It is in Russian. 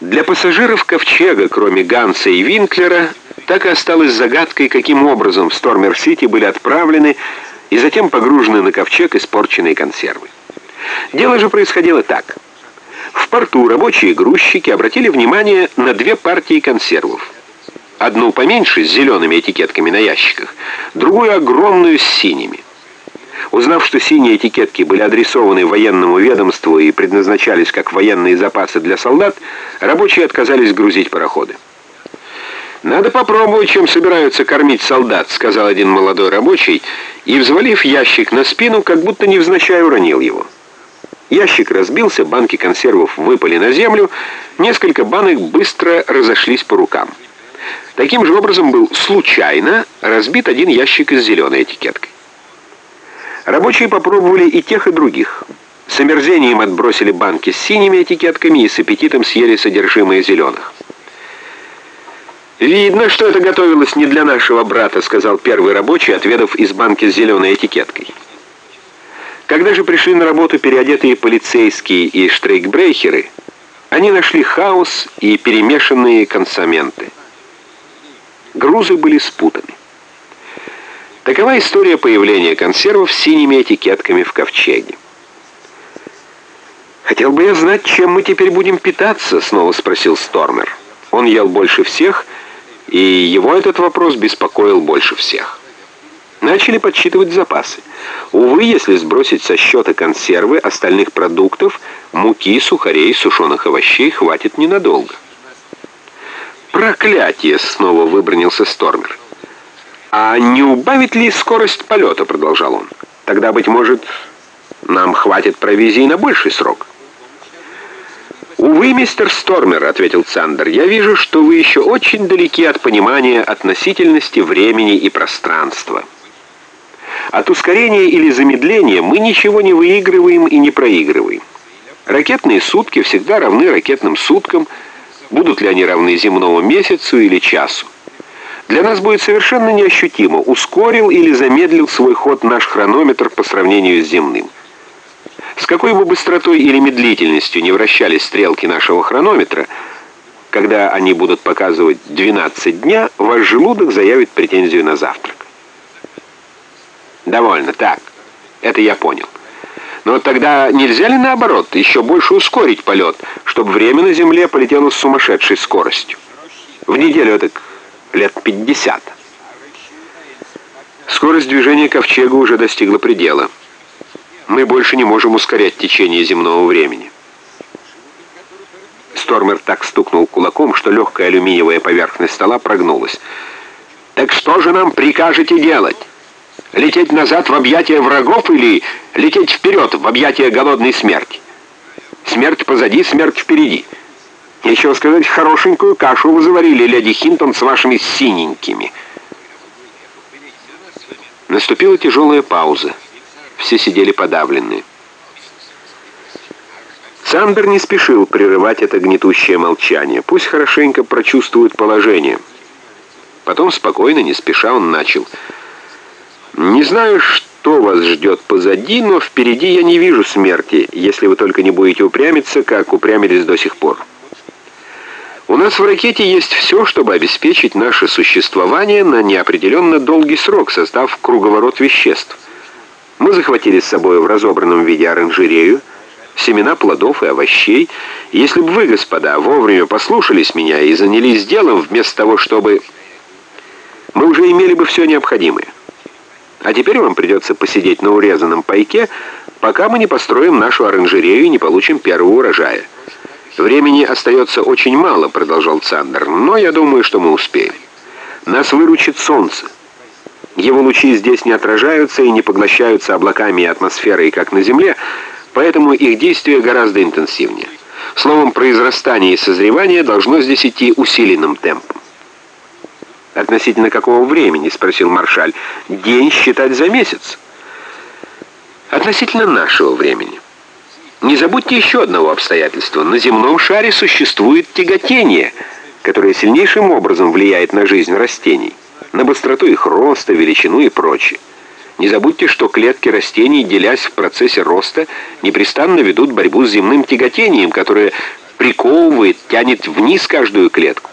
Для пассажиров Ковчега, кроме Ганса и Винклера, так и осталось загадкой, каким образом в Стормер-Сити были отправлены и затем погружены на Ковчег испорченные консервы. Дело же происходило так. В порту рабочие грузчики обратили внимание на две партии консервов. Одну поменьше, с зелеными этикетками на ящиках, другую огромную с синими. Узнав, что синие этикетки были адресованы военному ведомству и предназначались как военные запасы для солдат, рабочие отказались грузить пароходы. «Надо попробовать, чем собираются кормить солдат», — сказал один молодой рабочий, и, взвалив ящик на спину, как будто невзначай уронил его. Ящик разбился, банки консервов выпали на землю, несколько банок быстро разошлись по рукам. Таким же образом был случайно разбит один ящик с зеленой этикеткой. Рабочие попробовали и тех, и других. С омерзением отбросили банки с синими этикетками и с аппетитом съели содержимое зеленых. «Видно, что это готовилось не для нашего брата», — сказал первый рабочий, отведав из банки с зеленой этикеткой. Когда же пришли на работу переодетые полицейские и штрейкбрейхеры, они нашли хаос и перемешанные консоменты. Грузы были спутаны. Такова история появления консервов с синими этикетками в ковчеге. «Хотел бы я знать, чем мы теперь будем питаться?» — снова спросил Стормер. Он ел больше всех, и его этот вопрос беспокоил больше всех. Начали подсчитывать запасы. Увы, если сбросить со счета консервы остальных продуктов, муки, сухарей, сушеных овощей хватит ненадолго. «Проклятие!» — снова выбронился Стормер. «А не убавит ли скорость полета?» — продолжал он. «Тогда, быть может, нам хватит провизии на больший срок». «Увы, мистер Стормер», — ответил Цандер, — «я вижу, что вы еще очень далеки от понимания относительности времени и пространства. От ускорения или замедления мы ничего не выигрываем и не проигрываем. Ракетные сутки всегда равны ракетным суткам, будут ли они равны земному месяцу или часу. Для нас будет совершенно неощутимо, ускорил или замедлил свой ход наш хронометр по сравнению с земным. С какой бы быстротой или медлительностью не вращались стрелки нашего хронометра, когда они будут показывать 12 дня, ваш желудок заявит претензию на завтрак. Довольно, так. Это я понял. Но тогда нельзя ли наоборот, еще больше ускорить полет, чтобы время на Земле полетело с сумасшедшей скоростью? В неделю это лет 50. Скорость движения ковчега уже достигла предела. Мы больше не можем ускорять течение земного времени. Стормер так стукнул кулаком, что легкая алюминиевая поверхность стола прогнулась. «Так что же нам прикажете делать? Лететь назад в объятия врагов или лететь вперед в объятия голодной смерти? Смерть позади, смерть впереди». Нечего сказать, хорошенькую кашу вы заварили, леди Хинтон, с вашими синенькими. Наступила тяжелая пауза. Все сидели подавленные. Сандер не спешил прерывать это гнетущее молчание. Пусть хорошенько прочувствует положение. Потом спокойно, не спеша, он начал. «Не знаю, что вас ждет позади, но впереди я не вижу смерти, если вы только не будете упрямиться, как упрямились до сих пор». У нас в ракете есть все, чтобы обеспечить наше существование на неопределенно долгий срок, создав круговорот веществ. Мы захватили с собой в разобранном виде оранжерею, семена плодов и овощей. Если бы вы, господа, вовремя послушались меня и занялись делом, вместо того, чтобы... Мы уже имели бы все необходимое. А теперь вам придется посидеть на урезанном пайке, пока мы не построим нашу оранжерею и не получим первого урожая. «Времени остается очень мало», — продолжал Цандер, «но я думаю, что мы успеем. Нас выручит солнце. Его лучи здесь не отражаются и не поглощаются облаками и атмосферой, как на Земле, поэтому их действие гораздо интенсивнее. Словом, произрастание и созревание должно здесь идти усиленным темпом. «Относительно какого времени?» — спросил Маршаль. «День считать за месяц». «Относительно нашего времени». Не забудьте еще одного обстоятельства. На земном шаре существует тяготение, которое сильнейшим образом влияет на жизнь растений, на быстроту их роста, величину и прочее. Не забудьте, что клетки растений, делясь в процессе роста, непрестанно ведут борьбу с земным тяготением, которое приковывает, тянет вниз каждую клетку.